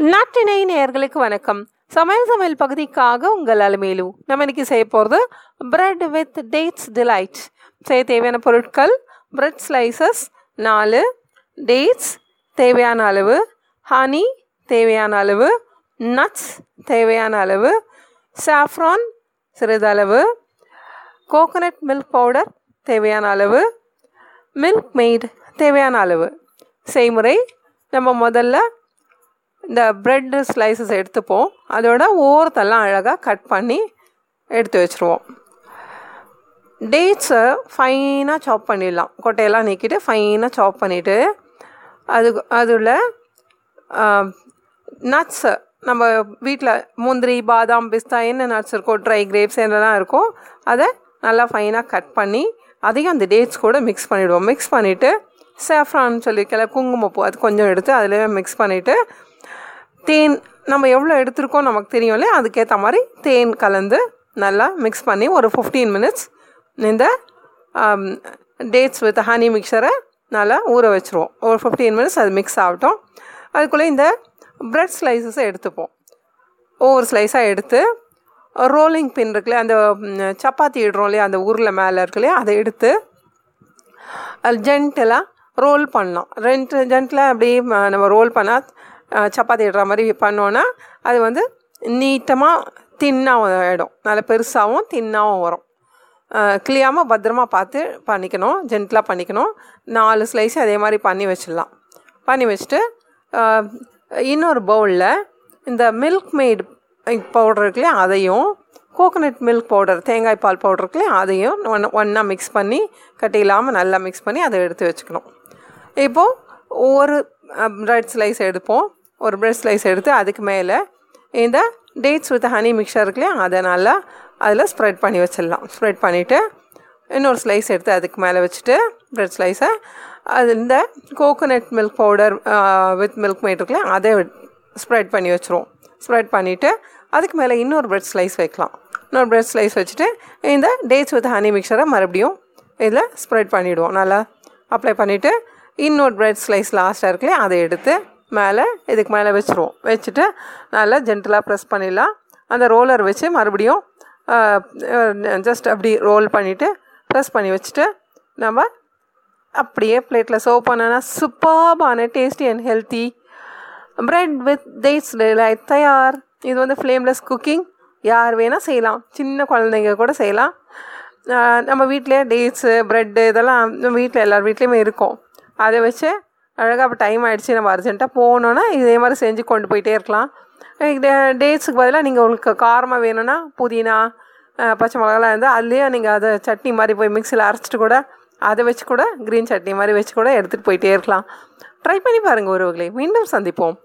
நாட்டினை நேயர்களுக்கு வணக்கம். சமையல் சமையல் பகுதிக்காக உங்கள் அலுமையிலு நம்ம இன்னைக்கு செய்ய போகிறது பிரெட் வித் டேட்ஸ் டிலைட் செய்ய தேவையான பொருட்கள் பிரெட் ஸ்லைசஸ் நாலு டேட்ஸ் தேவையான அளவு ஹனி தேவையான அளவு நட்ஸ் தேவையான அளவு சாஃப்ரான் சிறிதளவு கோகனட் மில்க் பவுடர் தேவையான அளவு மில்க் மெய்ட் தேவையான அளவு. செய்முறை நம்ம முதல்ல இந்த ப்ரெட் ஸ்லைசஸ் எடுத்துப்போம். அதோட ஓரத்தெல்லாம் அழகாக கட் பண்ணி எடுத்து வச்சுருவோம். டேட்ஸை ஃபைனாக சாப் பண்ணிடலாம். கொட்டையெல்லாம் நீக்கிட்டு ஃபைனாக சாப் பண்ணிவிட்டு அது அதில் நட்ஸை நம்ம வீட்டில் முந்திரி பாதாம் பிஸ்தா என்ன நட்ஸ் இருக்கோ ட்ரை கிரேப்ஸ் என்னெல்லாம் இருக்கோ அதை நல்லா ஃபைனாக கட் பண்ணி அதையும் அந்த டேட்ஸ் கூட மிக்ஸ் பண்ணிவிடுவோம் மிக்ஸ் பண்ணிவிட்டு சேஃப்ரான் சொல்லியிருக்கல குங்குமப்பூ அது கொஞ்சம் எடுத்து அதிலே மிக்ஸ் பண்ணிவிட்டு தேன் நம்ம எவ்வளோ எடுத்திருக்கோம் நமக்கு தெரியும் இல்லையா? அதுக்கேற்ற மாதிரி தேன் கலந்து நல்லா மிக்ஸ் பண்ணி ஒரு ஃபிஃப்டீன் மினிட்ஸ் இந்த டேட்ஸ் வித் ஹனி மிக்சரை நல்லா ஊற வச்சுருவோம். ஒரு ஃபிஃப்டீன் மினிட்ஸ் அது மிக்ஸ் ஆகட்டும். அதுக்குள்ளே இந்த ப்ரெட் ஸ்லைசஸை எடுத்துப்போம். ஒவ்வொரு ஸ்லைஸாக எடுத்து ரோலிங் பின் இருக்குல்லையா அந்த சப்பாத்தி இடுறோம் இல்லையா? அந்த ஊரில் மேலே இருக்கு இல்லையா? அதை எடுத்து அது ஜென்டலாக ரோல் பண்ணலாம். ரெண்டு ஜென்டில் அப்படி நம்ம ரோல் பண்ணால் சப்பாத்தி இடுற மாதிரி பண்ணோன்னா அது வந்து நீட்டமாக தின்னாக ஆகிடும் நல்ல பெருசாகவும் தின்னாகவும் வரும். கிளியாமல் பத்திரமா பார்த்து பண்ணிக்கணும். ஜென்டலாக பண்ணிக்கணும். நாலு ஸ்லைஸ் அதே மாதிரி பண்ணி வச்சிடலாம். பண்ணி வச்சுட்டு இன்னொரு பவுலில் இந்த மில்க் மேட் பவுடர் இருக்குல்லையா அதையும் கோகனட் மில்க் பவுடர் தேங்காய் பால் பவுடர் இருக்குல்லையா அதையும் ஒன் ஒன்றா மிக்ஸ் பண்ணி கட்டி இல்லாமல் நல்லா மிக்ஸ் பண்ணி அதை எடுத்து வச்சுக்கணும். இப்போது ஒரு ரெட் ஸ்லைஸ் எடுப்போம். ஒரு ப்ரெட் ஸ்லைஸ் எடுத்து அதுக்கு மேலே இந்த டேட்ஸ் வித் ஹனி மிக்சர் இருக்குல்லையா அதை நல்லா அதில் ஸ்ப்ரெட் பண்ணி வச்சிடலாம். ஸ்ப்ரெட் பண்ணிவிட்டு இன்னொரு ஸ்லைஸ் எடுத்து அதுக்கு மேலே வச்சுட்டு ப்ரெட் ஸ்லைஸை அது இந்த coconut milk powder with milk made இருக்குல்ல அதை ஸ்ப்ரெட் பண்ணி வச்சுருவோம் ஸ்ப்ரெட் பண்ணிவிட்டு அதுக்கு மேலே இன்னொரு ப்ரெட் ஸ்லைஸ் வைக்கலாம். இன்னொரு ப்ரெட் ஸ்லைஸ் வச்சுட்டு இந்த டேட்ஸ் வித் ஹனி மிக்சரை மறுபடியும் இதில் ஸ்ப்ரெட் பண்ணிவிடுவோம் நல்லா அப்ளை பண்ணிவிட்டு இன்னொரு ப்ரெட் ஸ்லைஸ் லாஸ்ட்டாக இருக்குல்லையா அதை எடுத்து மேலே இதுக்கு மேலே வச்சுருவோம். வச்சுட்டு நல்லா ஜென்டலாக ப்ரெஸ் பண்ணிடலாம். அந்த ரோலர் வச்சு மறுபடியும் ஜஸ்ட் அப்படி ரோல் பண்ணிவிட்டு ப்ரெஸ் பண்ணி வச்சுட்டு நம்ம அப்படியே பிளேட்டில் சர்வ் பண்ணனா சூப்பர்பான tasty and healthy bread with dates light தயார். இது வந்து ஃப்ளேம்லெஸ் குக்கிங் யார் வேணால் செய்யலாம். சின்ன குழந்தைங்க கூட செய்யலாம். நம்ம வீட்டிலே டேட்ஸு ப்ரெட்டு இதெல்லாம் நம்ம வீட்டில் எல்லார் வீட்லேயுமே இருக்கும். அதை வச்சு அழகாக அப்போ டைம் ஆகிடுச்சு நம்ம அர்ஜென்ட்டாக போகணுன்னா இதே மாதிரி செஞ்சு கொண்டு போயிட்டே இருக்கலாம். டேட்ஸுக்கு பதிலாக நீங்கள் உங்களுக்கு காரமாக வேணும்னா புதினா பச்சை மிளகாலாம் இருந்தால் அதுலேயே நீங்கள் அதை சட்னி மாதிரி போய் மிக்சியில் அரைச்சிட்டு கூட அதை வச்சு கூட க்ரீன் சட்னி மாதிரி வச்சு கூட எடுத்துகிட்டு போயிட்டே இருக்கலாம். ட்ரை பண்ணி பாருங்கள் ஒருவர்களே மீண்டும் சந்திப்போம்.